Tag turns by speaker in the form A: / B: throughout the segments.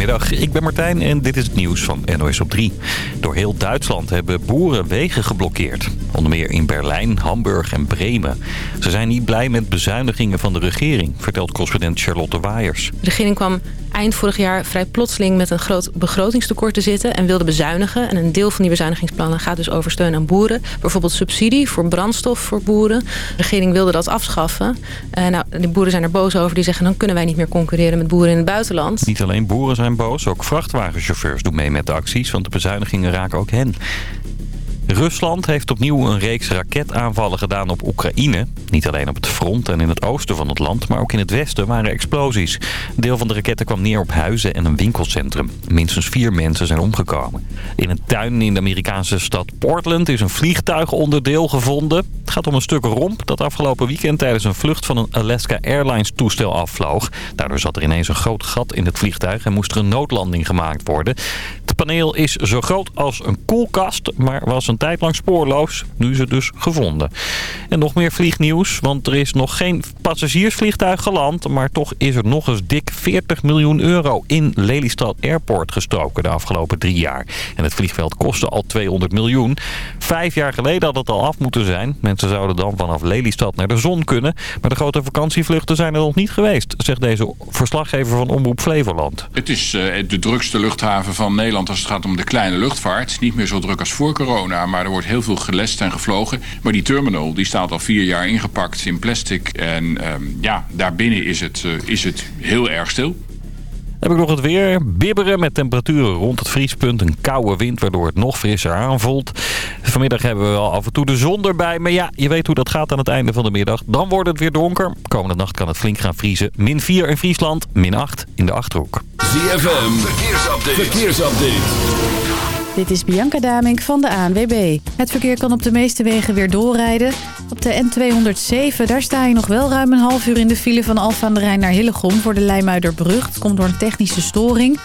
A: Goedemiddag, ik ben Martijn en dit is het nieuws van NOS op 3. Door heel Duitsland hebben boeren wegen geblokkeerd. Onder meer in Berlijn, Hamburg en Bremen. Ze zijn niet blij met bezuinigingen van de regering, vertelt correspondent Charlotte Waaiers.
B: De regering kwam eind vorig jaar vrij plotseling met een groot begrotingstekort te zitten en wilde bezuinigen. En een deel van die bezuinigingsplannen gaat dus over steun aan boeren. Bijvoorbeeld subsidie voor brandstof voor boeren. De regering wilde dat afschaffen. Uh, nou, de boeren zijn er boos over. Die zeggen dan kunnen wij niet meer concurreren met boeren in het buitenland.
A: Niet alleen boeren zijn boos, ook vrachtwagenchauffeurs doen mee met de acties, want de bezuinigingen raken ook hen. Rusland heeft opnieuw een reeks raketaanvallen gedaan op Oekraïne. Niet alleen op het front en in het oosten van het land, maar ook in het westen waren explosies. Een deel van de raketten kwam neer op huizen en een winkelcentrum. Minstens vier mensen zijn omgekomen. In een tuin in de Amerikaanse stad Portland is een vliegtuigonderdeel gevonden. Het gaat om een stuk romp dat afgelopen weekend tijdens een vlucht van een Alaska Airlines toestel afvloog. Daardoor zat er ineens een groot gat in het vliegtuig en moest er een noodlanding gemaakt worden. Het paneel is zo groot als een koelkast, maar was een tijd lang spoorloos. Nu is het dus gevonden. En nog meer vliegnieuws, want er is nog geen passagiersvliegtuig geland. Maar toch is er nog eens dik 40 miljoen euro in Lelystad Airport gestoken de afgelopen drie jaar. En het vliegveld kostte al 200 miljoen. Vijf jaar geleden had het al af moeten zijn. Mensen zouden dan vanaf Lelystad naar de zon kunnen. Maar de grote vakantievluchten zijn er nog niet geweest, zegt deze verslaggever van Omroep Flevoland.
C: Het is uh, de drukste luchthaven van Nederland als het gaat om de kleine luchtvaart. Niet meer zo druk als voor corona, maar er wordt heel veel gelest en gevlogen. Maar die terminal die staat al vier jaar ingepakt in plastic. En um, ja, daarbinnen is het, uh, is het heel erg stil.
A: heb ik nog het weer. Bibberen met temperaturen rond het vriespunt. Een koude wind waardoor het nog frisser aanvoelt. Vanmiddag hebben we wel af en toe de zon erbij. Maar ja, je weet hoe dat gaat aan het einde van de middag. Dan wordt het weer donker. Komende nacht kan het flink gaan vriezen. Min 4 in Friesland, min 8 in de Achterhoek.
D: ZFM, verkeersupdate. verkeersupdate.
E: Dit is Bianca Damink van de ANWB. Het verkeer kan op de meeste wegen weer doorrijden. Op de N207, daar sta je nog wel ruim een half uur in de file van Alfa aan de Rijn naar Hillegom voor de Leimuiderbrug. Het komt door een technische storing.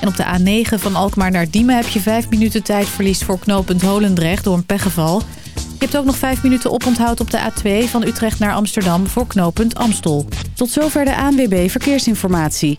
E: En op de A9 van Alkmaar naar Diemen heb je vijf minuten tijdverlies voor knooppunt Holendrecht door een pechgeval. Je hebt ook nog vijf minuten oponthoud op de A2 van Utrecht naar Amsterdam voor knooppunt Amstel. Tot zover de ANWB Verkeersinformatie.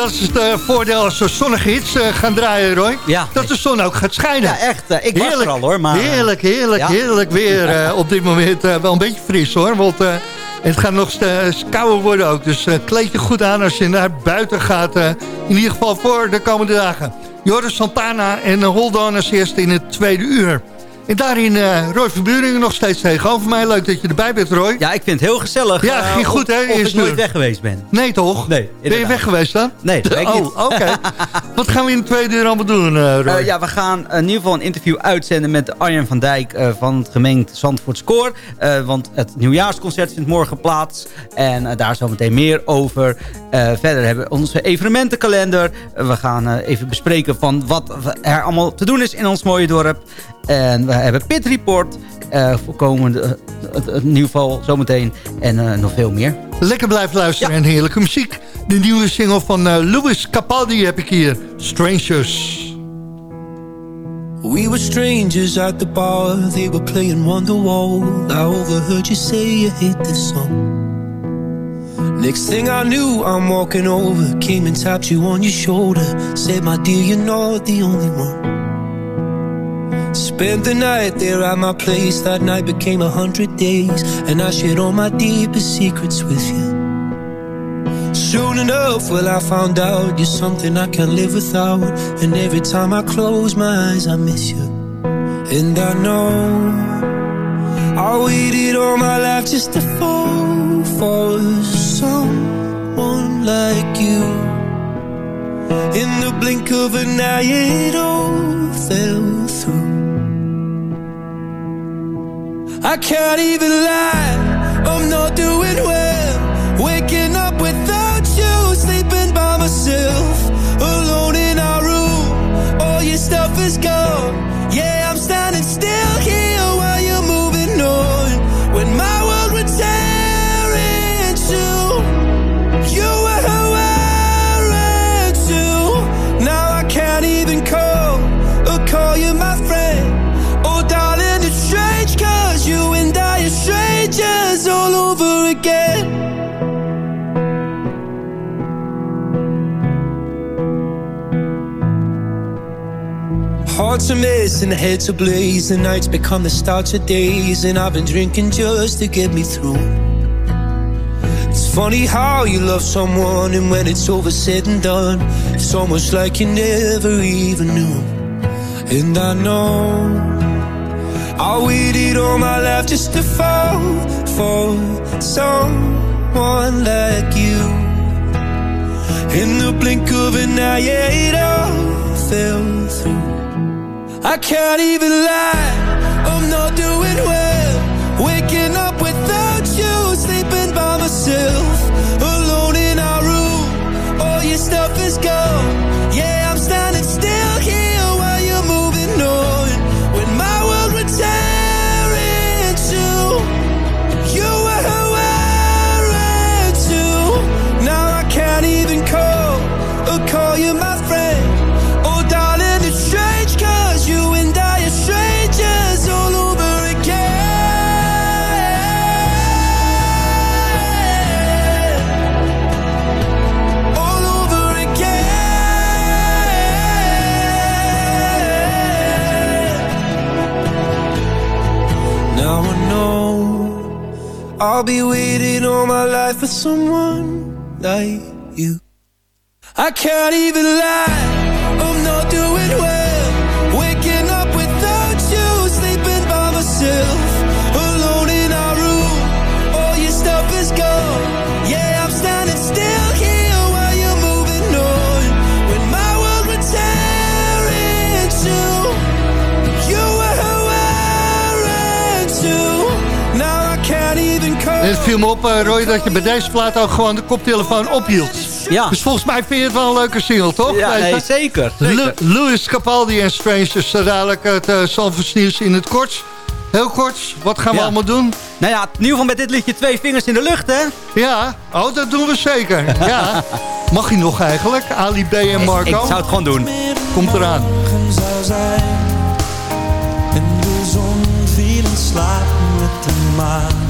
F: Dat is het uh, voordeel als we zonnige hits uh, gaan draaien, Roy.
G: Ja.
F: Dat de zon ook gaat schijnen.
G: Ja, echt. Uh, ik heerlijk, was er al, hoor. Maar,
F: heerlijk, heerlijk, ja. heerlijk weer. op dit moment wel een beetje fris, hoor. Want het gaat nog kouder worden ook. Dus kleed je goed aan als je naar buiten gaat. in ieder geval voor de komende dagen. Joris Santana en Hold On als eerste in het tweede uur. En daarin uh, Roy Verburingen nog steeds tegenover mij. Leuk dat je erbij bent, Roy.
G: Ja, ik vind het heel gezellig.
F: Ja, ging goed, hè?
G: Of, of ik nooit weg geweest ben.
F: Nee, toch?
G: Nee,
F: Ben je weg geweest dan?
G: Nee,
F: Oh, oké. Okay. Wat gaan we in de tweede uur allemaal doen, uh,
G: ja, we gaan in ieder geval een interview uitzenden met Arjen van Dijk uh, van het gemengd Zandvoort Score. want het nieuwjaarsconcert vindt morgen plaats. En daar zometeen meer over. verder hebben we onze evenementenkalender. we gaan even bespreken van wat er allemaal te doen is in ons mooie dorp. En we hebben Pit Report voor komende, in ieder geval zometeen. En nog veel meer.
F: Lekker blijven luisteren en heerlijke muziek. De nieuwe single van Louis Capaldi heb ik hier. Strangers.
H: We were strangers at the bar, they were playing Wonderwall. I overheard you say you hate this song. Next thing I knew, I'm walking over, came and tapped you on your shoulder. Said, my dear, you're not the only one. Spent the night there at my place. That night became a hundred days, and I shared all my deepest secrets with you. Soon enough, well, I found out you're something I can't live without. And every time I close my eyes, I miss you. And I know I waited all my life just to fall for someone like you. In the blink of an eye, it all fell I can't even lie, I'm not doing well. Waking up without you, sleeping by myself, alone in our room. All your stuff is gone. Hearts are missing, heads are blaze, and nights become the start of days. And I've been drinking just to get me through. It's funny how you love someone, and when it's over, said and done, it's almost like you never even knew. And I know I waited all my life just to fall for someone like you. In the blink of an eye, yeah, it all fell through. I can't even lie, I'm not doing well. Waking up all my life for someone like you. I can't even lie, call.
F: Het viel me op, uh, Roy, dat je bij deze plaat ook gewoon de koptelefoon ophield.
G: Ja.
F: Dus volgens mij vind je het wel een leuke single, toch?
G: Ja, nee, zeker.
F: Louis Capaldi en Strangers, zo dadelijk het uh, nieuws in het kort. Heel kort, wat gaan we
G: Ja.
F: allemaal doen?
G: Nou ja, in ieder geval met dit liedje twee vingers in de lucht, hè?
F: Ja, oh, dat doen we zeker. Ja. Mag hij nog eigenlijk? Ali B en Marco?
G: Ik zou het gewoon doen.
F: Komt eraan.
H: morgen zou zijn En de zon viel in slaap met de maan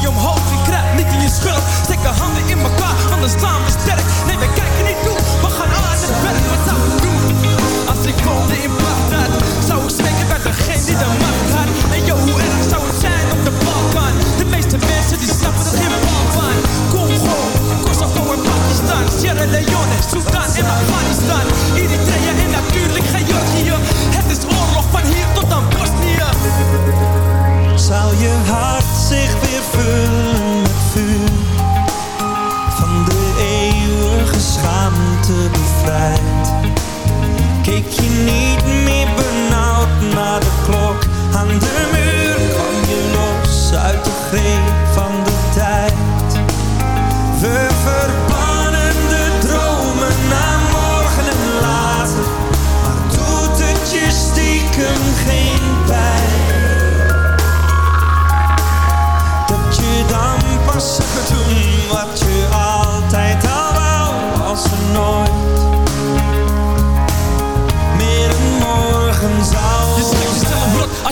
I: kopje omhoog en krijg niet in je schulp Steek de handen in elkaar, anders staan we sterk. Nee, we kijken niet toe, we gaan aan het werk. Wat zou doen? Als ik woonde in Bagdad Zou ik smeken bij degene die de macht had? En yo, hoe erg zou het zijn op de Balkan? De meeste mensen die snappen er geen bal van Congo, Kosovo en Pakistan Sierra Leone, Sudan en Afghanistan. Eritrea en natuurlijk Georgië. Het is oorlog van hier tot aan Bosnië. Zou je hart zich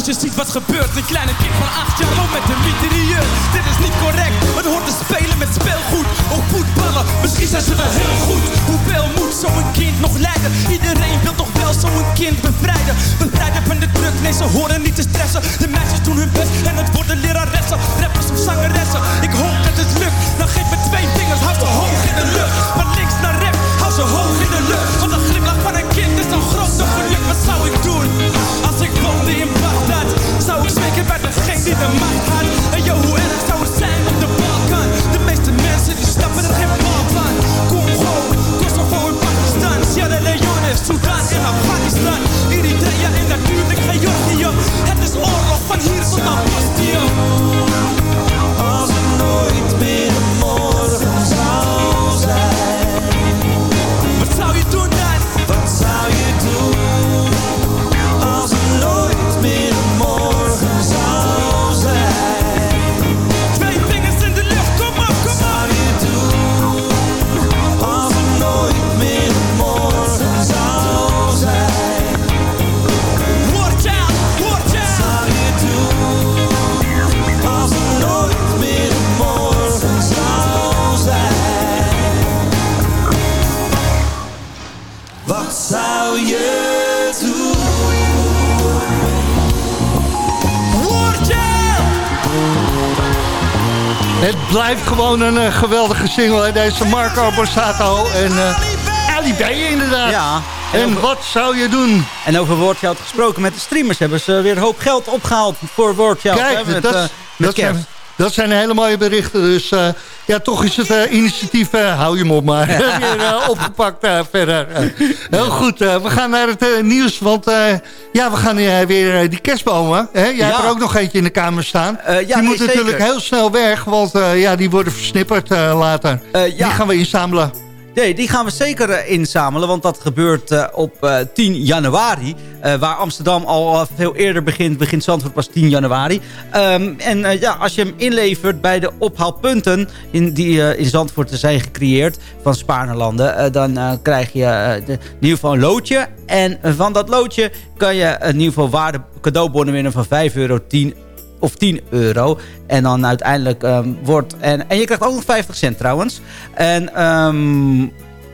I: je ziet wat gebeurt. Een kleine kind van acht jaar loopt met een mitrailleur Dit is niet correct, het hoort te spelen met speelgoed. Ook voetballen, misschien zijn ze wel heel goed. Hoeveel moet zo'n kind nog leiden? Iedereen wil toch wel zo'n kind bevrijden. Bevrijden van de druk, nee ze horen niet te stressen. De meisjes doen hun best en het worden leraressen. Rappers of zangeressen, ik hoop dat het lukt. Dan geef me twee vingers, hou ze hoog in de lucht. Van links naar rechts, hou ze hoog in de lucht. Want een glimlach van een kind is een grote geluk. Wat zou ik doen als ik woonde in? Smeken bij degene die de macht had? En yo, hoe erg zou het zijn op de Balkan? De meeste mensen die snappen er geen bal van. Congo, Kosovo en Pakistan. Sierra Leone, Sudan en Afghanistan. Eritrea en natuurlijk Georgië. Het is oorlog van hier tot aan Als er nooit meer morgen
F: Het blijft gewoon een eh, geweldige single. Hè? Deze Marco Borsato en uh, Ali B inderdaad.
G: Ja.
F: En wat zou je doen?
G: En over Wordchild gesproken met de streamers hebben ze weer een hoop geld opgehaald voor Wordchild.
F: Kijk,
G: hè, met,
F: dat,
G: eh, met
F: dat,
G: kerst.
F: zijn, dat zijn hele mooie berichten. Dus eh, ja, toch is het eh, initiatief, eh, hou je mop maar, weer eh, opgepakt verder. Heel goed, we gaan naar het nieuws. Want ja, we gaan weer die kerstbomen. Hè? Jij
G: Ja.
F: hebt er ook nog eentje in de kamer staan.
G: Ja,
F: die
G: nee,
F: moeten
G: zeker.
F: natuurlijk heel snel weg. Want ja, die worden versnipperd later.
G: Ja.
F: Die gaan we inzamelen.
G: Nee, die gaan we zeker eh, inzamelen, want dat gebeurt eh, op eh, 10 januari. Eh, waar Amsterdam al veel eerder begint, begint Zandvoort pas 10 januari. Ehm, en ja, als je hem inlevert bij de ophaalpunten in, die in Zandvoort zijn gecreëerd van Spaarnerlanden... dan krijg je in ieder geval een loodje. En van dat loodje kan je in ieder geval waarde cadeaubonnen winnen van 5 euro, 10 of 10 euro. En dan uiteindelijk ehm, wordt... En, en je krijgt ook nog 50 cent trouwens. En, ehm,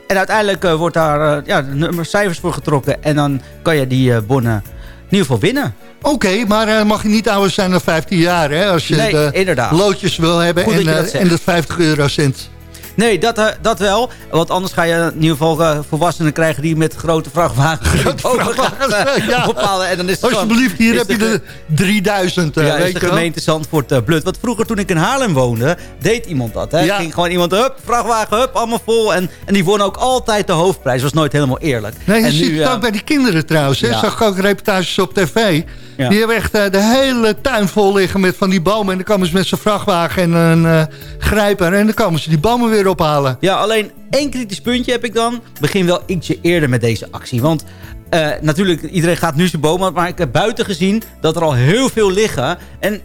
G: en uiteindelijk eh, wordt daar eh, ja, nummer cijfers voor getrokken. En dan kan je die eh, bonnen in ieder geval winnen.
F: Oké, maar eh, mag je niet ouder zijn dan 15 jaar, hè? Als je
G: Nee,
F: de
G: inderdaad.
F: loodjes wil hebben
G: Goed
F: en,
G: dat
F: en de 50 eurocent.
G: Nee, dat, eh, dat wel. Want anders ga je in ieder geval eh, volwassenen krijgen... die met grote vrachtwagens
F: vrachtwagens,
G: uh,
F: ja.
G: ophalen. En dan is het
F: Alsjeblieft, hier heb je de 3000, eh,
G: ja,
F: weet
G: is de gemeente Zandvoort eh, blut. Want vroeger toen ik in Haarlem woonde, deed iemand dat. Hè?
F: Ja.
G: Ging gewoon iemand, hup, vrachtwagen, hup, allemaal vol. En, en die won ook altijd de hoofdprijs. was nooit helemaal eerlijk.
F: Nee, je
G: en
F: ziet het
G: ja,
F: ook bij die kinderen trouwens. Hè?
G: Ja.
F: Zag ik ook reportages op tv.
G: Ja.
F: Die hebben echt eh, de hele tuin vol liggen met van die bomen. En dan komen ze met zijn vrachtwagen en een eh, grijper. En dan komen ze die bomen weer ophalen.
G: Ja, alleen één kritisch puntje heb ik dan. Begin wel ietsje eerder met deze actie. Want eh, natuurlijk, iedereen gaat nu zijn bomen. Maar ik heb buiten gezien dat er al heel veel liggen. En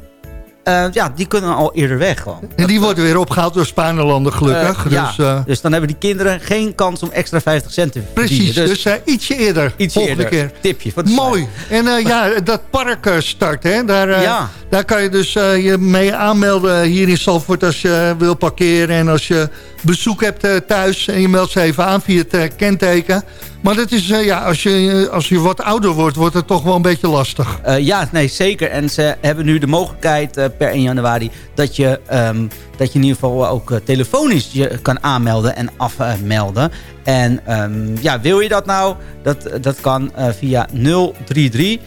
G: eh, ja, die kunnen al eerder weg gewoon.
F: En die worden weer opgehaald door Spaanlanden gelukkig.
G: Eh, ja,
F: dus, eh,
G: dus dan hebben die kinderen geen kans om extra 50 cent te verdienen.
F: precies, dus, eh, ietsje eerder.
G: ietsje
F: volgende
G: eerder.
F: keer.
G: Tipje
F: Mooi. En ja, dat park start, hè? Daar,
G: Ja.
F: daar kan je dus je mee aanmelden hier in Salford als je wil parkeren. En als je bezoek hebt eh, thuis en je meldt ze even aan via het eh, kenteken. Maar dat is, eh, ja, als je, als je wat ouder wordt, wordt het toch wel een beetje lastig.
G: Ja, nee, zeker. En ze hebben nu de mogelijkheid per 1 januari... Dat je, ehm, dat je in ieder geval ook telefonisch je kan aanmelden en afmelden. En ehm, ja, wil je dat nou? Dat, dat kan via 033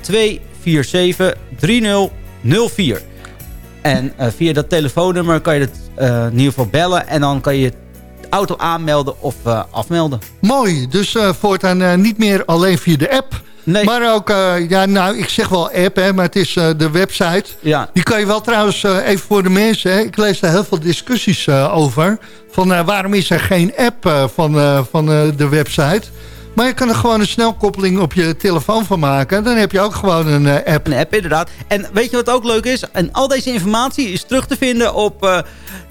G: 247 3004. En eh, via dat telefoonnummer kan je het eh, in ieder geval bellen... en dan kan je je auto aanmelden of eh, afmelden.
F: Mooi, dus voortaan niet meer alleen via de app...
G: Nee.
F: Maar ook, ja, nou, ik zeg wel app, hè, maar het is de website.
G: Ja.
F: Die kan je wel trouwens, even voor de mensen... Hè, ik lees daar heel veel discussies over... van waarom is er geen app van, van de website... Maar je kan er gewoon een snelkoppeling op je telefoon van maken. Dan heb je ook gewoon een eh, app.
G: Een app, inderdaad. En weet je wat ook leuk is? En al deze informatie is terug te vinden op eh,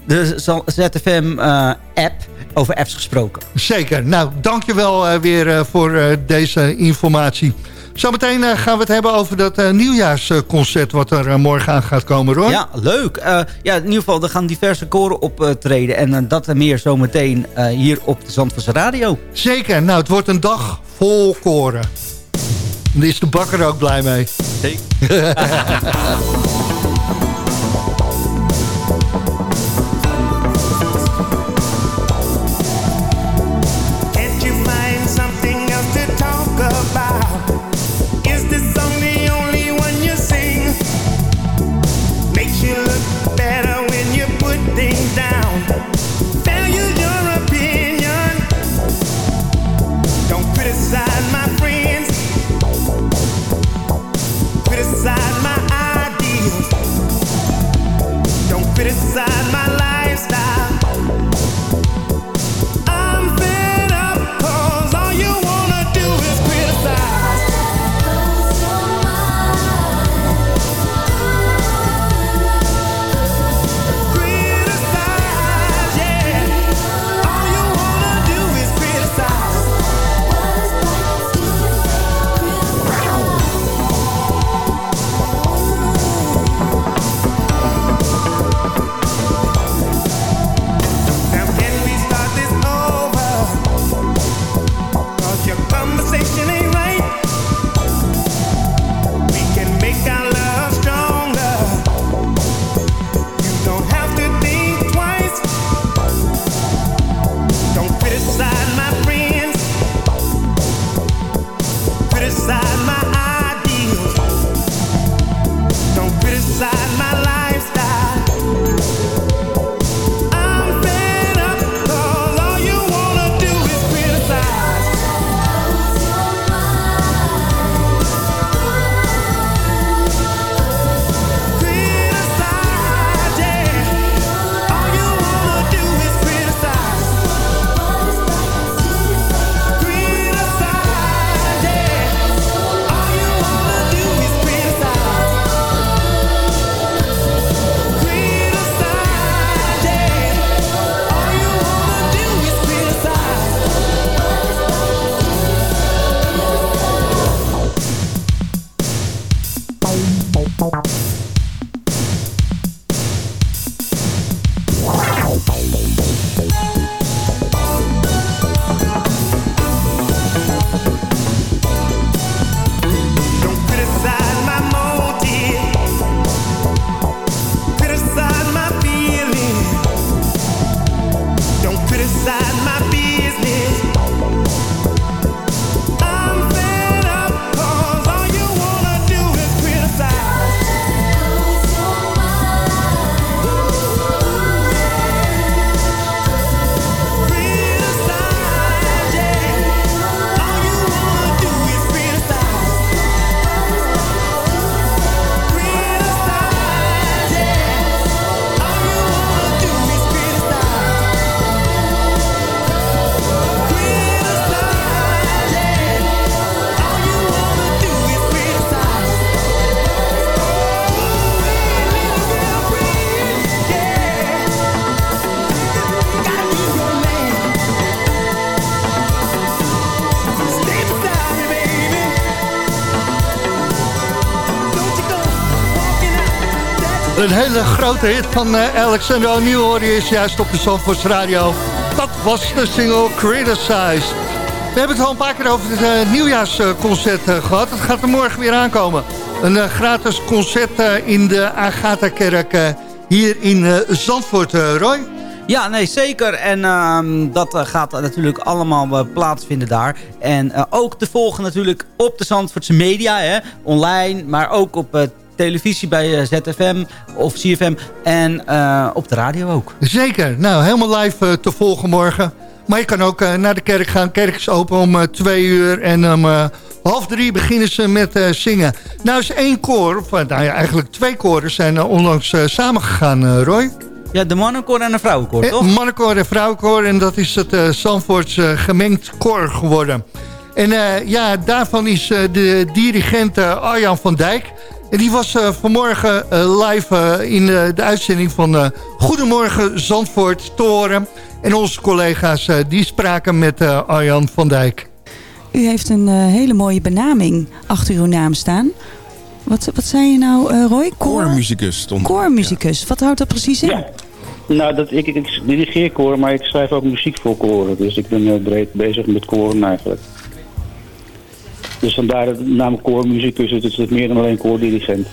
G: de ZFM-app. over apps gesproken.
F: Zeker. Nou, dankjewel uh, weer voor deze informatie. Zometeen uh, gaan we het hebben over dat uh, nieuwjaarsconcert wat er uh, morgen aan gaat komen, hoor.
G: Ja, leuk. ja, in ieder geval, er gaan diverse koren optreden. en dat en meer zometeen hier op de Zandvoortse Radio.
F: Zeker. Nou, het wordt een dag vol koren. Daar is de bakker ook blij mee.
G: Zeker.
F: Een hele grote hit van uh, Alexander O'Neill hoor je is juist op de Zandvoorts Radio. Dat was de single Criticized. We hebben het al een paar keer over het uh, nieuwjaarsconcert uh, gehad. Het gaat er morgen weer aankomen. Een gratis concert in de Agatha-kerk hier in Zandvoort, Roy.
G: Ja, nee, zeker. En uh, dat gaat natuurlijk allemaal plaatsvinden daar. En ook te volgen natuurlijk op de Zandvoortse media, hè, online, maar ook op televisie bij eh, ZFM of CFM en uh, op de radio ook.
F: Zeker. Nou, helemaal live uh, te volgen morgen. Maar je kan ook naar de kerk gaan. Kerk is open om twee uur en om half drie beginnen ze met zingen. Nou is één koor, of nou ja, eigenlijk twee koren zijn onlangs samengegaan, Roy.
G: Ja, de mannenkoor en de vrouwenkoor, toch?
F: Mannenkoor en vrouwenkoor en dat is het uh, Zandvoorts gemengd koor geworden. En ja, daarvan is de dirigent Arjan van Dijk... En die was uh, vanmorgen uh, live uh, in de uitzending van Goedemorgen Zandvoort Toren. En onze collega's die spraken met Arjan van Dijk.
J: U heeft een hele mooie benaming achter uw naam staan. Wat, wat zei je nou, Roy?
K: Koormuzikus stond.
J: Koormuzikus, ja. wat houdt dat precies in?
L: Ja. Nou, dat, ik, ik dirigeer koren, maar ik schrijf ook muziek voor koren. Dus ik ben breed bezig met koren eigenlijk. Dus vandaar de naam koormuzikus. Het is meer dan alleen koordirigent.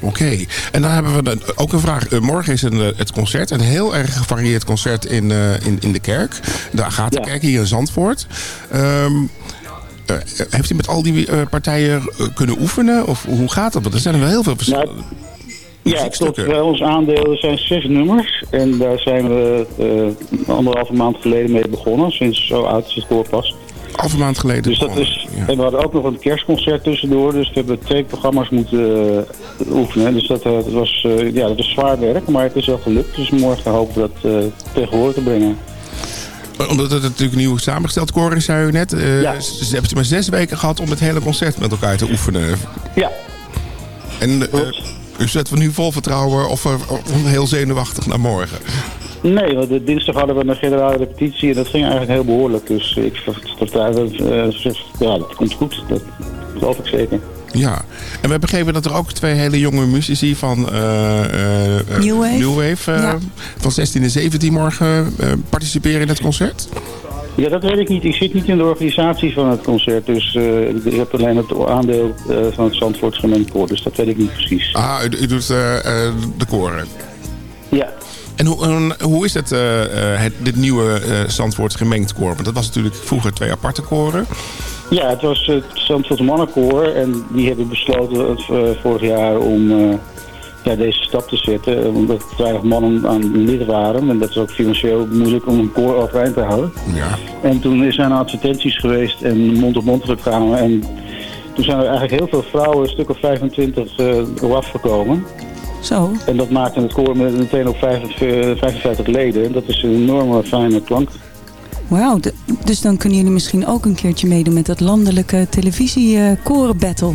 K: Oké, en dan hebben we ook een vraag. Uh, morgen is een, uh, het concert, een heel erg gevarieerd concert in, uh, in, in de kerk. De ja. hier in Zandvoort. Um, heeft u met al die partijen kunnen oefenen? Of hoe gaat dat? Want er zijn er wel heel veel verschillende... Nou,
L: ja, bij ons aandeel zijn zes nummers. En daar zijn we anderhalve maand geleden mee begonnen. Sinds zo oud is het koor pas.
K: Half maand geleden.
L: Dus dat is, En we hadden ook nog een kerstconcert tussendoor. Dus we hebben twee programma's moeten uh, oefenen. Dus dat, uh, dat was, uh, ja, dat was zwaar werk. Maar het is wel gelukt. Dus morgen hopen we dat tegenwoordig te brengen.
K: Omdat het natuurlijk nieuw samengesteld koor is, zei u net. Ja. Ze hebben maar zes weken gehad om het hele concert met elkaar te oefenen.
L: Ja.
K: En u zet we nu vol vertrouwen of, of heel zenuwachtig naar morgen?
L: Nee, want de dinsdag hadden we een generale repetitie en dat ging eigenlijk heel behoorlijk. Dus ik vertrouw dat, uh, ja, dat komt goed. Dat geloof ik zeker.
K: Ja, en we hebben begrepen dat er ook twee hele jonge muzici van uh,
J: uh, New Wave,
K: New Wave ja. van 16 en 17 morgen participeren in het concert.
L: Ja, dat weet ik niet. Ik zit niet in de organisatie van het concert. Dus ik heb alleen het aandeel van het Zandvoorts gemengd koor. Dus dat weet ik niet precies.
K: Ah, u, u doet de koren?
L: Ja.
K: En hoe, hoe is het, uh, het, dit nieuwe uh, Zandvoorts gemengd koor? Want dat was natuurlijk vroeger twee aparte koren.
L: Ja, het was het Zandvoorts mannenkoor. En die hebben besloten vorig jaar om ja, deze stap te zetten. Omdat er weinig mannen aan lid waren. En dat is ook financieel moeilijk om een koor overeind te houden.
K: Ja.
L: En toen zijn er advertenties geweest en mond-op-mond reclame. En toen zijn er eigenlijk heel veel vrouwen, een stuk of 25, uh, afgekomen.
J: Zo.
L: En dat maakte het koor meteen op 55 leden. En dat is een enorme fijne klank.
J: Wauw, dus dan kunnen jullie misschien ook een keertje meedoen met dat landelijke televisie uh, battle.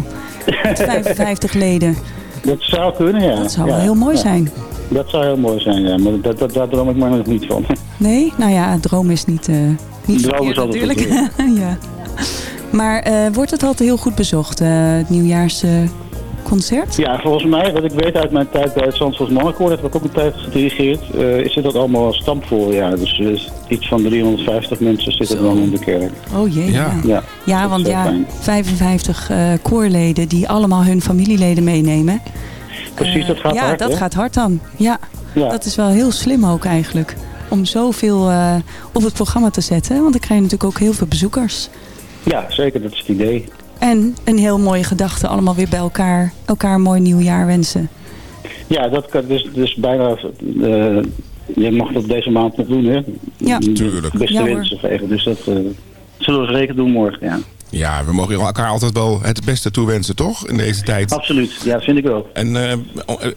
J: Met 55 leden.
L: Dat zou kunnen, ja.
J: Dat zou
L: wel
J: heel mooi zijn.
L: Dat zou heel mooi zijn, ja. Maar dat, dat, daar droom ik maar nog niet van.
J: Nee? Nou ja, droom is niet, uh, niet
L: droom is natuurlijk.
J: ja. Maar uh, wordt het altijd heel goed bezocht, het nieuwjaars concert?
L: Ja, volgens mij, wat ik weet uit mijn tijd bij het Zandvoort Mannenkoor, dat heb ik ook een tijd gedirigeerd, uh, is het ook allemaal stampvol. Ja. Dus uh, iets van 350 mensen zitten dan in de kerk.
J: Oh jee,
K: ja.
L: Ja,
J: ja want ja, 55 uh, eh, koorleden die allemaal hun familieleden meenemen.
L: Precies, dat gaat
J: ja,
L: hard.
J: Ja, dat gaat hard dan. Ja.
L: ja,
J: dat is wel heel slim ook eigenlijk. Om zoveel op het programma te zetten. Want dan krijg je natuurlijk ook heel veel bezoekers.
L: Ja, zeker. Dat is het idee.
J: En een heel mooie gedachte, allemaal weer bij elkaar. Elkaar een mooi nieuwjaar wensen.
L: Ja, dat kan dus, dus bijna... Uh, je mag dat deze maand nog doen, hè?
J: Ja,
K: natuurlijk.
L: Beste
J: ja,
L: wensen geven. Dus dat uh, zullen we zeker doen morgen, ja.
K: Ja, we mogen elkaar altijd wel het beste toewensen, toch? In deze tijd.
L: Absoluut, ja, dat vind ik ook.
K: En uh,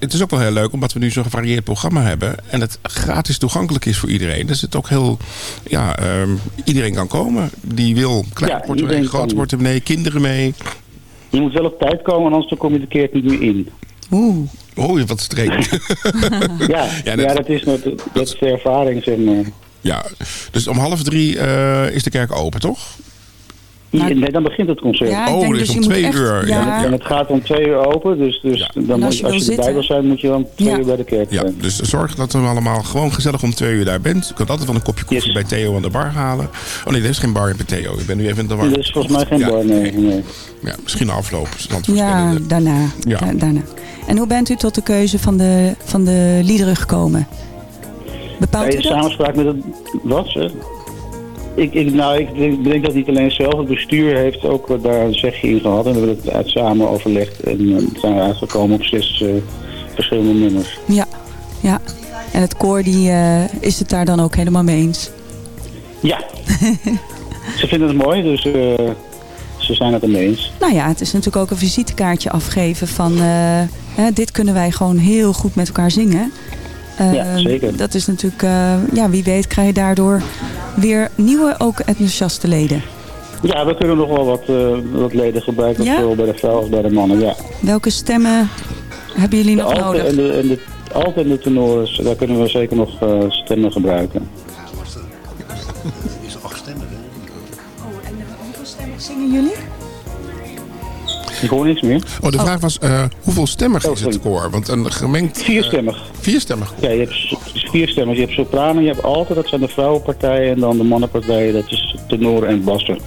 K: het is ook wel heel leuk, omdat we nu zo'n gevarieerd programma hebben. En het gratis toegankelijk is voor iedereen. Dus het ook heel, ja, um, iedereen kan komen. Die wil klein ja, portemonnee, groot portemonnee, kinderen mee.
L: Je moet wel op tijd komen, anders kom je de keer niet meer in.
J: Oeh.
K: Oh, wat streng.
L: ja, ja, dat, ja, dat is, dat, dat is de ervaring, zeg maar.
K: Ja, dus om half drie uh, is de kerk open, toch?
L: Ja, nee, dan begint het concert.
J: Ja, Oh, dus dus om je moet twee echt- uur, ja. ja.
L: En het gaat om twee uur open, dus, dus dan
J: als je
L: als je erbij
J: zitten-
L: wil zijn, moet je dan twee
J: Ja.
L: uur bij de kerk
K: Ja,
L: zijn.
K: dus zorg dat we allemaal gewoon gezellig om twee uur daar bent. Je kunt altijd wel een kopje koffie bij Theo aan de bar halen. Oh nee, er is geen bar bij Theo. Ik ben nu even in de war.
L: Er is volgens mij geen
K: Ja.
L: bar, nee. nee.
K: Ja, misschien de afloop.
J: Ja, daarna.
K: Ja.
J: Da- daarna. En hoe bent u tot de keuze van de, van de liederen gekomen? Bepaalt
L: Bij
J: u dat?
L: samenspraak met het... Wat, zeg? Ik, ik, nou, ik denk, denk dat niet alleen zelf. Het bestuur heeft ook eh, daar een zegje in gehad. En we hebben het uit samen overlegd. En uh, zijn we uitgekomen op zes uh, verschillende nummers.
J: Ja, ja. En het koor die, uh, is het daar dan ook helemaal mee eens?
L: Ja. Ze vinden het mooi, dus ze zijn het ermee eens.
J: Nou ja, het is natuurlijk ook een visitekaartje afgeven van... Hè, dit kunnen wij gewoon heel goed met elkaar zingen.
L: Ja, zeker.
J: Dat is natuurlijk, uh, ja, wie weet krijg je daardoor weer nieuwe, ook enthousiaste leden.
L: Ja, we kunnen nog wel wat, uh, wat leden gebruiken, ja? zowel bij de vrouwen als bij de mannen, ja.
J: Welke stemmen hebben jullie
L: de
J: nog nodig?
L: En de, en de alt en de daar kunnen we zeker nog uh, stemmen gebruiken. Ik hoor niks meer.
K: Oh, de vraag was, uh, hoeveel stemmig is het koor? Want een gemengd...
L: Vierstemmig.
K: Uh, vierstemmig?
L: Ja, je hebt vierstemmig. Je hebt sopranen, je hebt alten, dat zijn de vrouwenpartijen. En dan de mannenpartijen, dat is tenoren en bassen.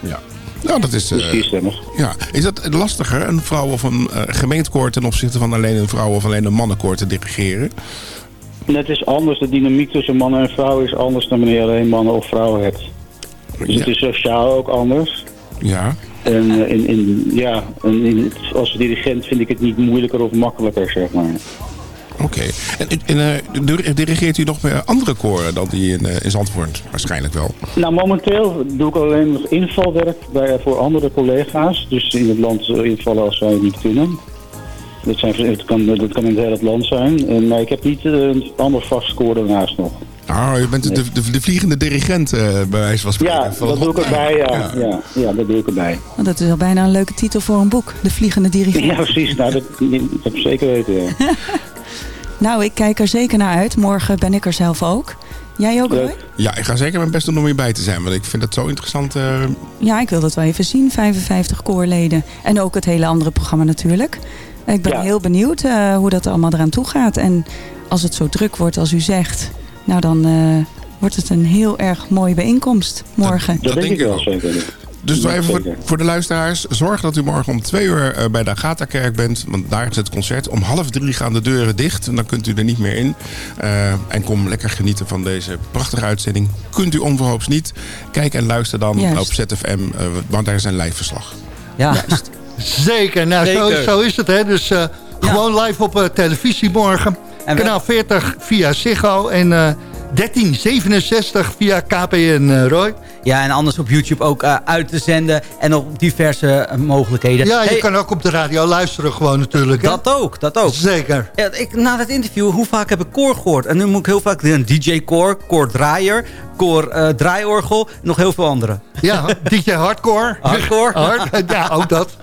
K: Ja. Nou, dat is...
L: Dus vierstemmig.
K: Ja. Is dat lastiger, een vrouw of een uh, gemeend koor... ten opzichte van alleen een vrouw of alleen een mannenkoor te dirigeren?
L: Het is anders. De dynamiek tussen mannen en vrouwen is anders dan wanneer je alleen mannen of vrouwen hebt. Dus ja. het is sociaal ook anders.
K: Ja.
L: En in, in, ja, en in, als dirigent vind ik het niet moeilijker of makkelijker, zeg maar.
K: Oké. Okay. En, en uh, dirigeert u nog bij andere koren dan die in, uh, in Zandvoort? Waarschijnlijk wel.
L: Nou, momenteel doe ik alleen nog invalwerk bij, voor andere collega's. Dus in het land invallen als wij niet kunnen. Dat, zijn, dat, kan, dat kan in het hele land zijn. En, maar ik heb niet uh, een ander vast koor daarnaast nog.
K: Oh, je bent de, de, de vliegende dirigent, uh, bij wijze van spreken.
L: Ja, dat doe ik erbij, ja. Ja. ja. ja dat doe ik erbij.
J: Oh, dat is al bijna een leuke titel voor een boek. De vliegende dirigent.
L: Ja, precies. Nou, dat, dat heb ik zeker weten, ja.
J: nou, ik kijk er zeker naar uit. Morgen ben ik er zelf ook. Jij ook, Roy?
K: Ja, ik ga zeker mijn best doen om hierbij te zijn. Want ik vind het zo interessant. Uh...
J: Ja, ik wil dat wel even zien. 55 koorleden. En ook het hele andere programma natuurlijk. Ik ben ja. heel benieuwd uh, hoe dat er allemaal eraan toe gaat. En als het zo druk wordt als u zegt... Nou, dan uh, wordt het een heel erg mooie bijeenkomst morgen.
L: Dat, dat denk ik wel zeker.
K: Dus even voor, voor, de luisteraars. Zorg dat u morgen om twee uur uh, bij de Agatha-kerk bent. Want daar is het concert. Om half drie gaan de deuren dicht. En dan kunt u er niet meer in. Uh, en kom lekker genieten van deze prachtige uitzending. Kunt u onverhoops niet. Kijk en luister dan Juist. op ZFM. Uh, want daar is een live verslag.
J: Ja,
F: Juist. Zeker. Nou, Zeker. Zo, zo, is het. Hè? Dus ja. gewoon live op televisie morgen. Kanaal 40 via Ziggo. En 1367 via KPN, uh, Roy.
G: Ja, en anders op YouTube ook uh, uit te zenden. En op diverse uh, mogelijkheden.
F: Ja, je hey, kan ook op de radio luisteren gewoon natuurlijk.
G: Dat ook, dat ook.
F: Zeker.
G: Ja, ik, na dat interview, hoe vaak heb ik koor gehoord? En nu moet ik heel vaak een DJ-koor, koor-draaier, koor-draaiorgel. nog heel veel andere.
F: Ja, DJ Hardcore.
G: Hardcore.
F: Hard, ja, ook dat.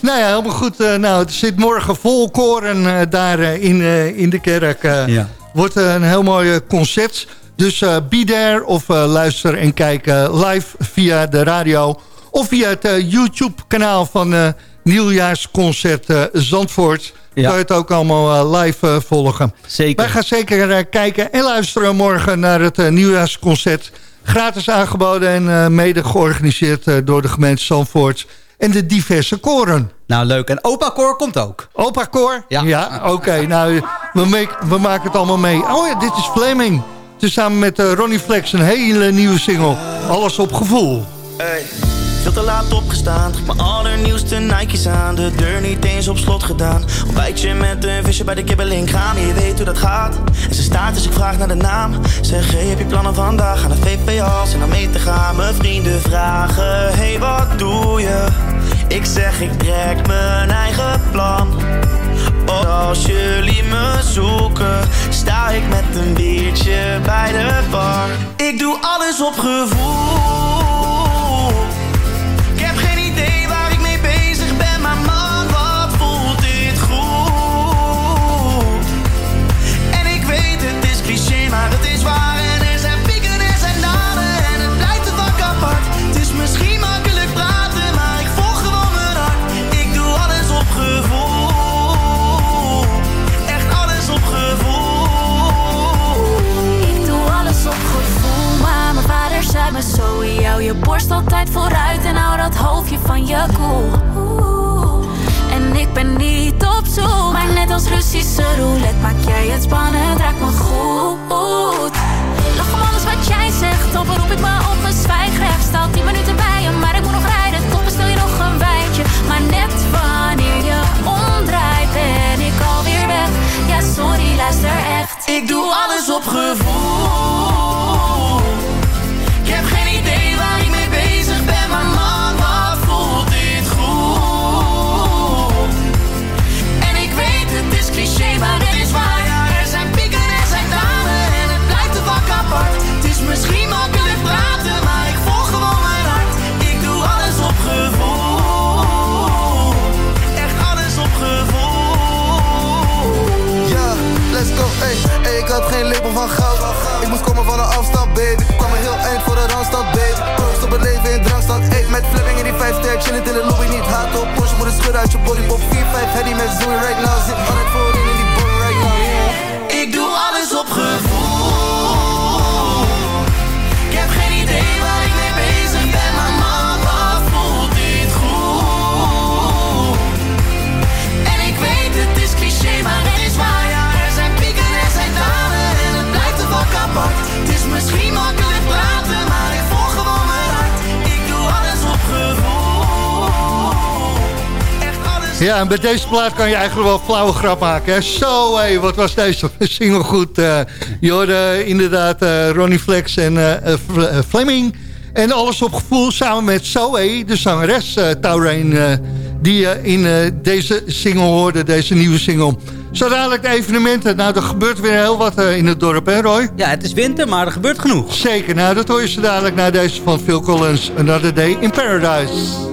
F: nou ja, helemaal goed. nou, het zit morgen vol koren daar in, in de kerk.
G: ja.
F: Wordt een heel mooi concert. Dus uh, be there of uh, luister en kijk uh, live via de radio... of via het YouTube-kanaal van Nieuwjaarsconcert Zandvoort. Ja. Kan je het ook allemaal live volgen.
G: Zeker.
F: Wij gaan zeker kijken en luisteren morgen naar het Nieuwjaarsconcert. Gratis aangeboden en mede georganiseerd door de gemeente Zandvoort... en de diverse koren.
G: Nou, leuk. En Opa Koor komt ook.
F: Opa Koor?
G: Ja.
F: Ja, oké. Okay. Nou, we, make, we, maken het allemaal mee. Oh ja, dit is Fleming. Samen met uh, Ronnie Flex een hele nieuwe single. Alles op gevoel.
M: Hey. Veel te laat opgestaan, mijn allernieuwste Nike's aan De deur niet eens op slot gedaan Ontbijtje met een visje bij de kibbeling gaan Je weet hoe dat gaat En ze staat dus ik vraag naar de naam Zeg, hey, heb je plannen vandaag? Gaan naar VPA's en dan mee te gaan Mijn vrienden vragen, hey, wat doe je? Ik zeg, ik trek mijn eigen plan als jullie me zoeken, sta ik met een biertje bij de bar. Ik doe alles op gevoel.
N: Van je cool. En ik ben niet op zoek, maar net als Russische roulette maak jij het spannend, raak me goed. Lach om alles wat jij zegt, op roep ik me op mijn zwijgrecht. Sta 10 minuten bij je, maar ik moet nog rijden. Top stel je nog een wijntje, maar net wanneer je omdraait ben ik alweer weg. Ja sorry, luister echt.
M: Ik doe alles op gevoel. Ik
O: moest komen van een afstand, baby. Kwam een heel eind voor de randstad, baby. Proost op het leven in drankstad, ey. Met flipping in die 5 ster, chillend in de lobby. Niet hard op, push, moet een schudden uit je body. Pop 4, 5, heady met zoen right now. Zit aan het voorin in die body right now, yeah.
M: Ik doe alles op gevoel. Ik heb geen idee waar ik Ja, en
F: bij deze plaat kan je eigenlijk wel flauwe grap maken. Hè? Zo, wat was deze single goed. eh je hoorde inderdaad eh, Ronnie Flex en eh, eh, Fl- eh, Fleming. En alles op gevoel samen met Zoe, de zangeres uh, Taureen... eh, die je in eh, deze single hoorde, deze nieuwe single. Zo dadelijk de evenementen. Nou, er gebeurt weer heel wat eh, in het dorp, hè Roy?
G: Ja, het is winter, maar er gebeurt genoeg.
F: Zeker, nou, dat hoor je zo dadelijk naar deze van Phil Collins. Another Day in Paradise.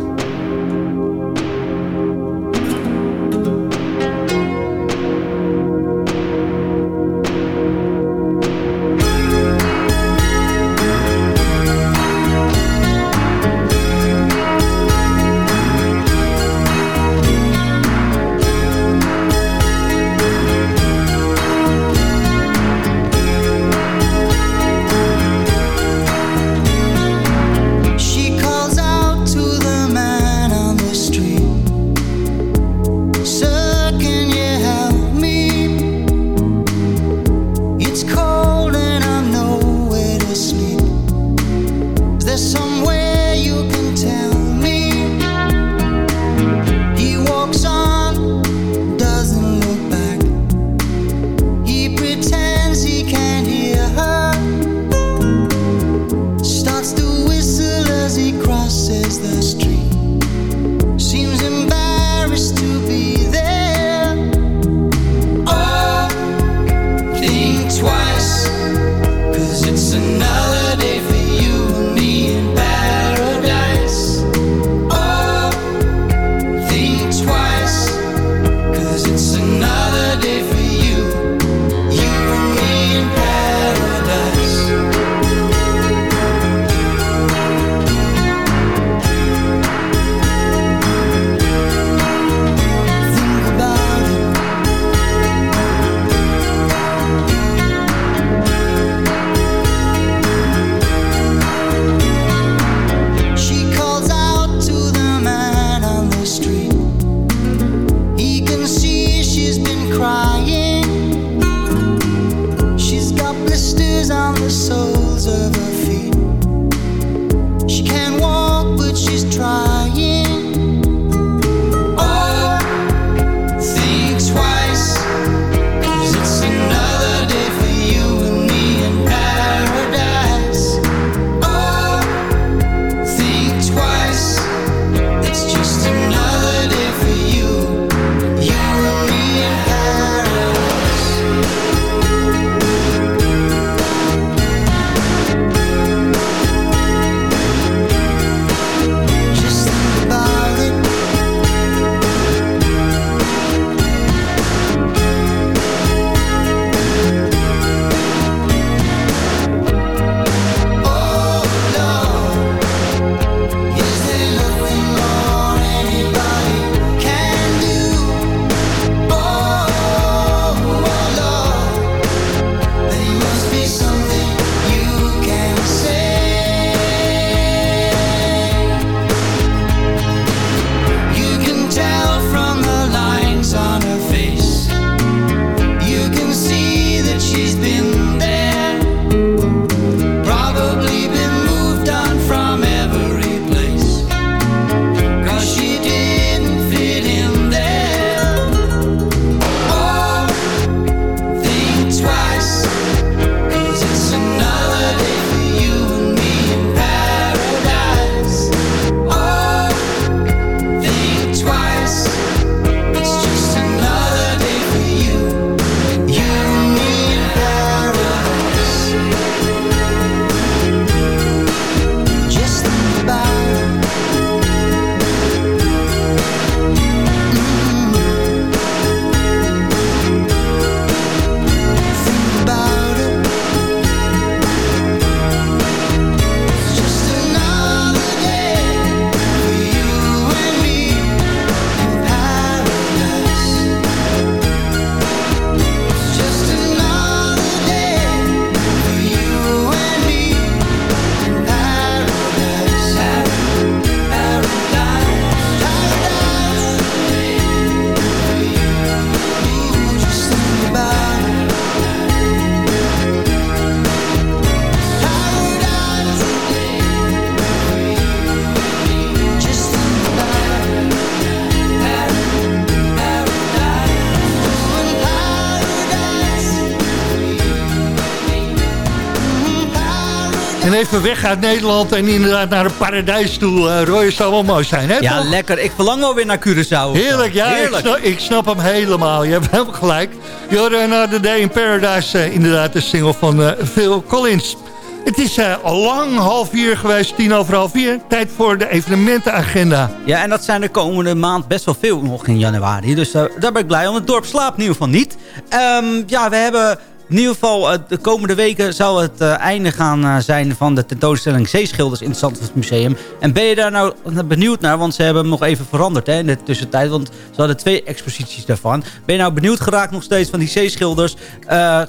F: Even weg uit Nederland en inderdaad naar een paradijs toe. Uh, Roy, zou wel mooi zijn, hè?
G: Ja, lekker. Ik verlang wel weer naar Curaçao.
F: Heerlijk, ja. Heerlijk. Ik, snap, ik, snap, hem helemaal. Je hebt helemaal gelijk. Jorden The Day in Paradise, inderdaad, de single van Phil Collins. Het is uh, al lang half vier geweest, tien over half vier. Tijd voor de evenementenagenda.
G: Ja, en dat zijn de komende maand best wel veel nog in januari. Dus uh, daar ben ik blij om. Het dorp slaapt in ieder geval niet. Um, ja, we hebben in ieder geval, eh, de komende weken zal het eh, einde gaan eh, zijn van de tentoonstelling Zeeschilders in het Zandvoortsmuseum. En ben je daar nou benieuwd naar? Want ze hebben hem nog even veranderd hè, in de tussentijd. Want ze hadden twee exposities daarvan. Ben je nou benieuwd geraakt nog steeds van die zeeschilders?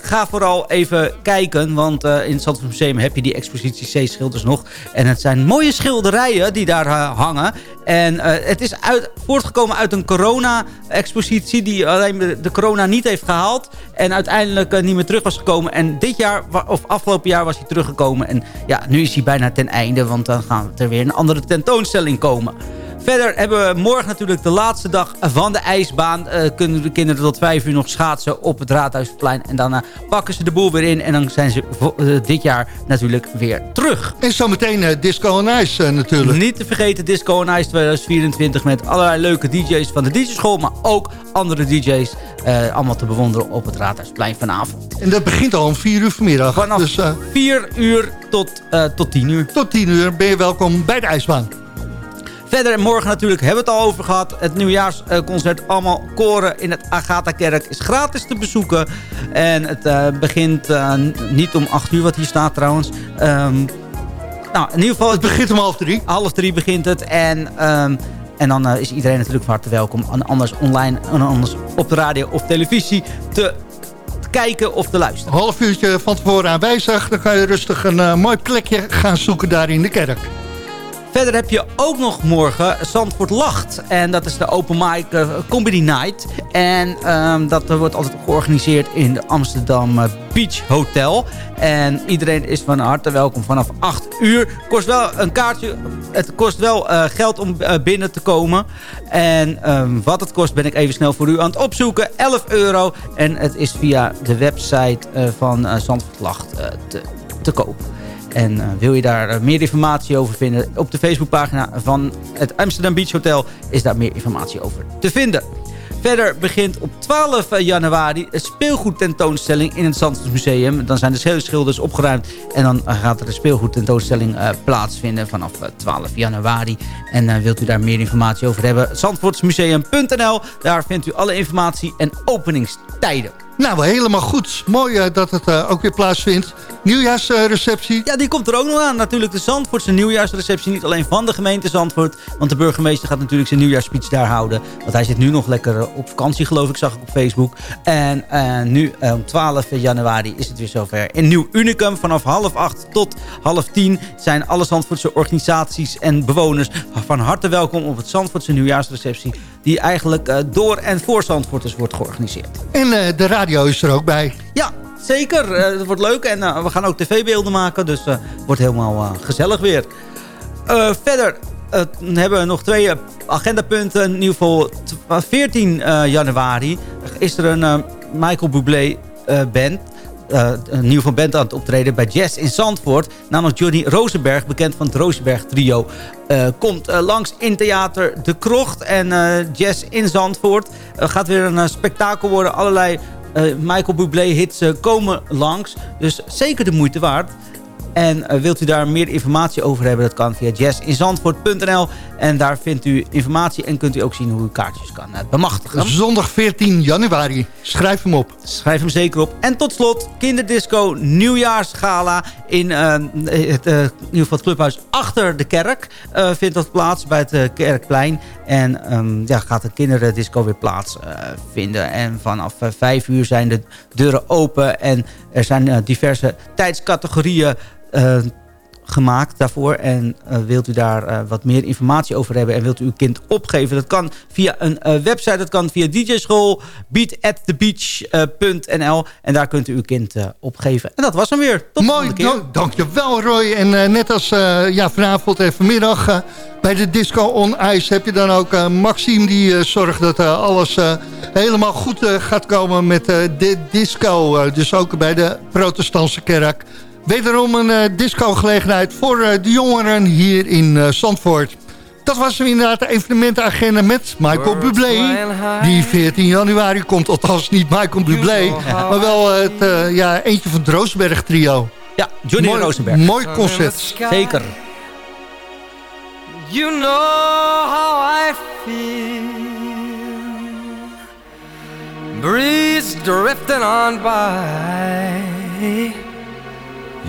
G: ga vooral even kijken. Want in het Zandvoortsmuseum heb je die expositie Zeeschilders nog. En het zijn mooie schilderijen die daar hangen. En het is uit, voortgekomen uit een corona-expositie die alleen de, corona niet heeft gehaald. En uiteindelijk niet meer terug was gekomen. En dit jaar, of afgelopen jaar was hij teruggekomen. En ja, nu is hij bijna ten einde. Want dan gaan er weer een andere tentoonstelling komen. Verder hebben we morgen natuurlijk de laatste dag van de ijsbaan. Uh, kunnen de kinderen tot vijf uur nog schaatsen op het Raadhuisplein. En daarna pakken ze de boel weer in. En dan zijn ze uh, dit jaar natuurlijk weer terug.
F: En zometeen uh, Disco on Ice natuurlijk.
G: Niet te vergeten Disco on Ice 2024 met allerlei leuke DJ's van de DJ-school. Maar ook andere DJ's allemaal te bewonderen op het Raadhuisplein vanavond.
F: En dat begint al om vier uur vanmiddag.
G: Vanaf dus, vier uur tot, tot tien uur.
F: Tot tien uur ben je welkom bij de ijsbaan.
G: Verder, morgen natuurlijk hebben we het al over gehad. Het nieuwjaarsconcert Allemaal Koren in het Agatha-kerk is gratis te bezoeken. En het uh, begint uh, niet om 8 uur, wat hier staat trouwens. Um, nou, in ieder geval...
F: Het begint om half drie.
G: Half drie begint het. En... Um, en dan uh, is iedereen natuurlijk van harte welkom. Anders online anders op de radio of televisie te kijken of te luisteren.
F: Een half uurtje van tevoren aanwezig. Dan kan je rustig een mooi plekje gaan zoeken daar in de kerk.
G: Verder heb je ook nog morgen Zandvoort Lacht. En dat is de Open Mic uh, Comedy Night. En um, dat wordt altijd georganiseerd in de Amsterdam eh, Beach Hotel. En iedereen is van harte welkom vanaf 8 uur. Kost wel een kaartje. Het kost wel uh, geld om binnen te komen. En um, wat het kost ben ik even snel voor u aan het opzoeken. 11 euro. En het is via de website van Zandvoort Lacht te, te kopen. En uh, wil je daar uh, meer informatie over vinden... op de Facebookpagina van het Amsterdam Beach Hotel... is daar meer informatie over te vinden. Verder begint op 12 januari een speelgoedtentoonstelling in het Zandvoortsmuseum. Dan zijn de schilders opgeruimd en dan gaat er een speelgoedtentoonstelling uh, plaatsvinden vanaf 12 januari. En wilt u daar meer informatie over hebben? Zandvoortsmuseum.nl, daar vindt u alle informatie en openingstijden.
F: Nou, helemaal goed. Mooi dat het ook weer plaatsvindt. Nieuwjaarsreceptie.
G: ja, die komt er ook nog aan. Natuurlijk de Zandvoortse nieuwjaarsreceptie. Niet alleen van de gemeente Zandvoort. Want de burgemeester gaat natuurlijk zijn nieuwjaarsspeech daar houden. Want hij zit nu nog lekker eh, op vakantie, geloof ik, zag ik op Facebook. En uh, nu, om 12 januari, is het weer zover. In Nieuw Unicum, vanaf half acht tot half tien... zijn alle Zandvoortse organisaties en bewoners... van harte welkom op het Zandvoortse nieuwjaarsreceptie... die eigenlijk door en voor Zandvoorters wordt georganiseerd.
F: En de radio is er ook bij.
G: Ja, zeker. Uh, het wordt leuk. En uh, we gaan ook tv-beelden maken. Dus het uh, wordt helemaal gezellig weer. verder hebben we nog twee agendapunten. In geval 14 januari is er een Michael Bublé band. een nieuw van band aan het optreden bij Jazz in Zandvoort. Namelijk Johnny Rosenberg, bekend van het Rosenberg trio. komt langs in theater De Krocht en Jazz in Zandvoort. gaat weer een spektakel worden. Allerlei uh, Michael Bublé hits uh, komen langs. Dus zeker de moeite waard. En uh, wilt u daar meer informatie over hebben, dat kan via jazzinzandvoort.nl. En daar vindt u informatie en kunt u ook zien hoe u kaartjes kan bemachtigen.
F: Zondag 14 januari. Schrijf hem op.
G: Schrijf hem zeker op. En tot slot, kinderdisco nieuwjaarsgala in uh, het, uh, in ieder geval het clubhuis achter de kerk. Uh, vindt dat plaats bij het Kerkplein. En um, ja, gaat de kinderdisco weer plaatsvinden. en vanaf vijf uur zijn de deuren open. En er zijn diverse tijdscategorieën gemaakt daarvoor. En uh, wilt u daar uh, wat meer informatie over hebben en wilt u uw kind opgeven. Dat kan via een uh, website, dat kan via DJ-school, beatatthebeach.nl. en daar kunt u uw kind opgeven. En dat was hem weer. Tot
F: Mooi, dank, dankjewel Roy. En net als ja, vanavond en vanmiddag bij de Disco on Ice heb je dan ook Maxime die zorgt dat alles helemaal goed gaat komen met de disco. dus ook bij de protestantse kerk Wederom een uh, disco-gelegenheid voor de jongeren hier in Zandvoort. Dat was hem inderdaad de evenementenagenda met Michael Bublé. Die 14 januari komt, althans niet Michael Bublé... maar wel het, ja, eentje van het Roosberg trio.
G: Ja, Johnny mooi, Rosenberg.
F: Mooi concert.
G: Zeker.
P: You know how I feel Breeze drifting on by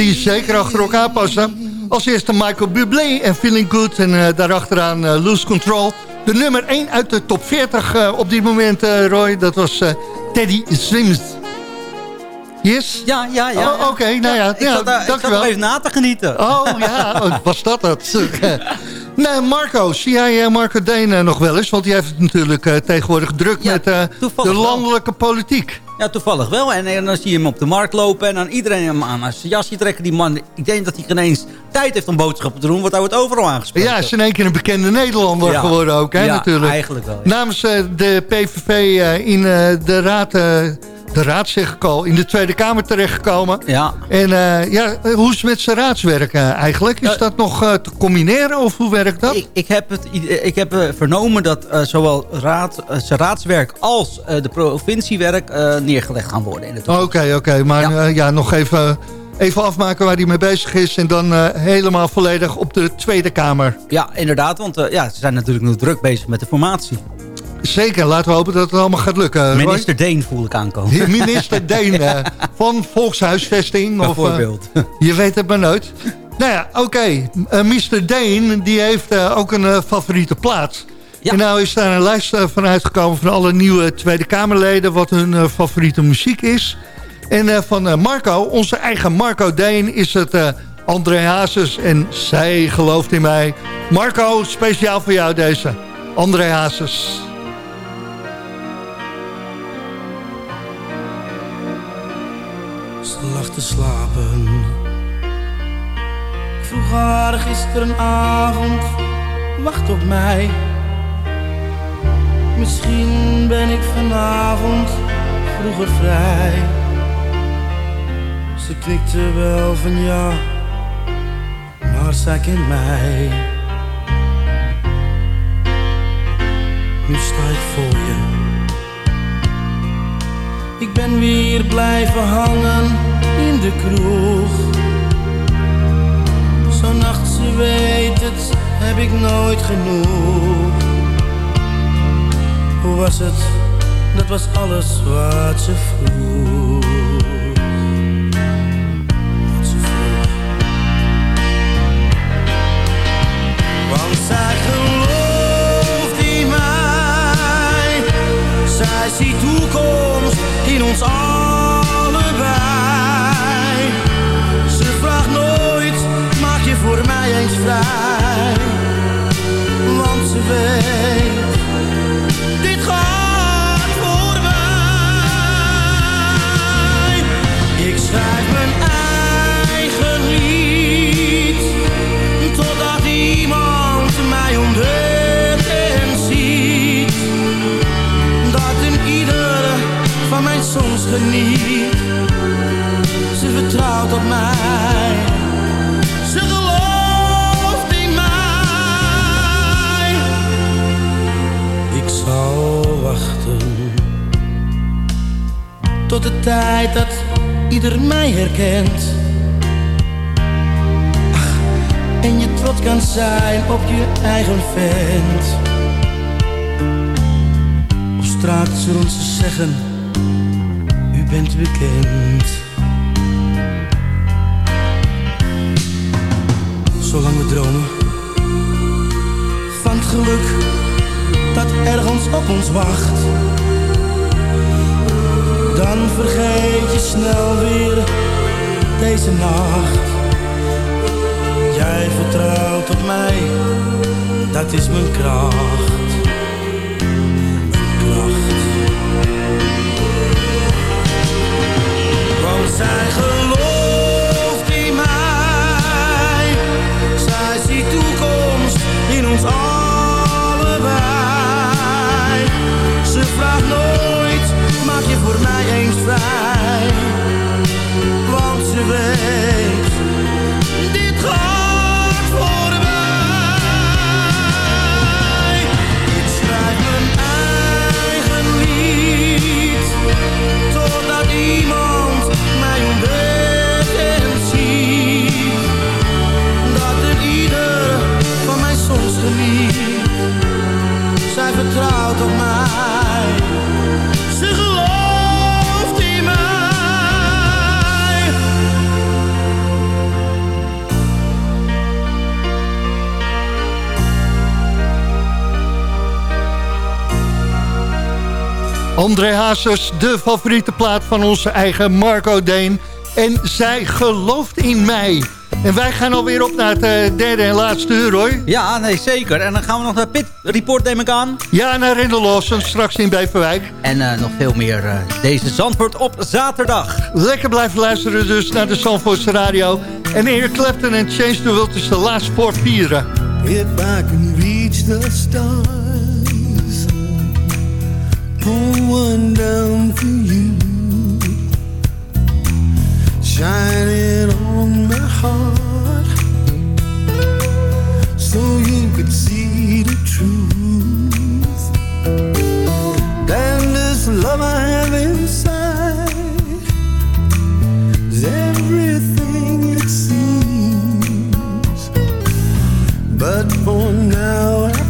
F: Die zeker achter elkaar passen. Als eerste Michael Bublé en Feeling Good. En eh, daarachteraan eh, Lose Control. De nummer 1 uit de top 40 eh, op dit moment, Roy. Dat was Teddy Swims. Yes?
G: Ja, ja, ja.
F: Oh, Oké, nou ja.
G: ik
F: ja,
G: zat, ik zat even na te genieten.
F: Oh ja, oh, was dat het? nee, Marco, zie jij eh, Marco Deen eh, nog wel eens? Want die heeft het natuurlijk eh, tegenwoordig druk met de
G: wel.
F: landelijke politiek.
G: Ja, toevallig wel. En, en dan zie je hem op de markt lopen en dan iedereen hem aan zijn jasje trekken. Die man, ik denk dat hij geen eens tijd heeft om boodschappen te doen, want hij wordt overal aangesproken.
F: Ja, hij is in één keer een bekende Nederlander
G: Ja.
F: geworden ook, hè,
G: Ja,
F: natuurlijk.
G: eigenlijk wel.
F: Namens de PVV in de raad, de raad zeg ik al, in de Tweede Kamer terechtgekomen.
G: Ja.
F: En eh, ja, hoe is het met zijn raadswerk eh, eigenlijk? Is dat nog eh, te combineren of hoe werkt dat?
G: Ik, ik heb, het, ik heb vernomen dat zowel raad, zijn raadswerk als de provinciewerk neergelegd gaan worden.
F: Oké, oké. Maar ja. ja, nog even, even afmaken waar hij mee bezig is. En dan helemaal volledig op de Tweede Kamer.
G: Ja, inderdaad, want ja, ze zijn natuurlijk nog druk bezig met de formatie.
F: Zeker, laten we hopen dat het allemaal gaat lukken. Roy.
G: Minister Deen voel ik aankomen.
F: Minister Deen eh, van Volkshuisvesting. Of, eh,
G: Bijvoorbeeld.
F: je weet het maar nooit. Nou ja, oké. Eh, Mr. Deen die heeft eh, ook een eh, favoriete plaats. En nou is daar een lijst eh, van uitgekomen van alle nieuwe Tweede Kamerleden... wat hun eh, favoriete muziek is. En eh, van eh, Marco, onze eigen Marco Deen, is het eh, André Hazes. En zij gelooft in mij. Marco, speciaal voor jou deze. André Hazes.
H: Slapen. Ik vroeg haar gisterenavond, wacht op mij. Misschien ben ik vanavond vroeger vrij. Ze knikte wel van ja, maar zij kent mij. Nu sta ik voor je. Ik ben weer blijven hangen kroeg. Zo'n nacht, ze weet het, heb ik nooit genoeg. Hoe was het? Dat was alles wat ze vroeg. Wat ze vroeg. Want zij gelooft in mij. Zij ziet toekomst in ons allebei. vrij, want ze weet, dit gaat voorbij. Ik schrijf mijn eigen lied, totdat iemand mij ontdekt en ziet, dat in ieder van mijn soms geniet, ze vertrouwt op mij. Mij herkent. En je trots kan zijn op je eigen vent. Op straat zullen ze zeggen, u bent bekend. Zolang we dromen van het geluk dat ergens op ons wacht dan vergeet je snel weer deze nacht. Jij vertrouwt op mij, dat is mijn kracht. Kracht. Want zij Op mij. Ze gelooft in mij.
F: André Hazes, de favoriete plaat van onze eigen Marco Deen. En zij gelooft in mij. En wij gaan alweer op naar het eh, derde en laatste uur, hoor.
G: Ja, nee, zeker. En dan gaan we nog naar Pit Report, neem ik aan.
F: Ja, naar Rendel Lawson, straks in Beverwijk.
G: En eh, nog veel meer eh, deze Zandvoort op zaterdag.
F: Lekker blijven luisteren dus naar de Zandvoortse radio. En Eric Clapton en Change the World is de laatste voor vieren.
H: If I can reach the stars, pull one down for you, shine it on my heart, so you could see the truth. Then this love I have inside is everything it seems. But for now I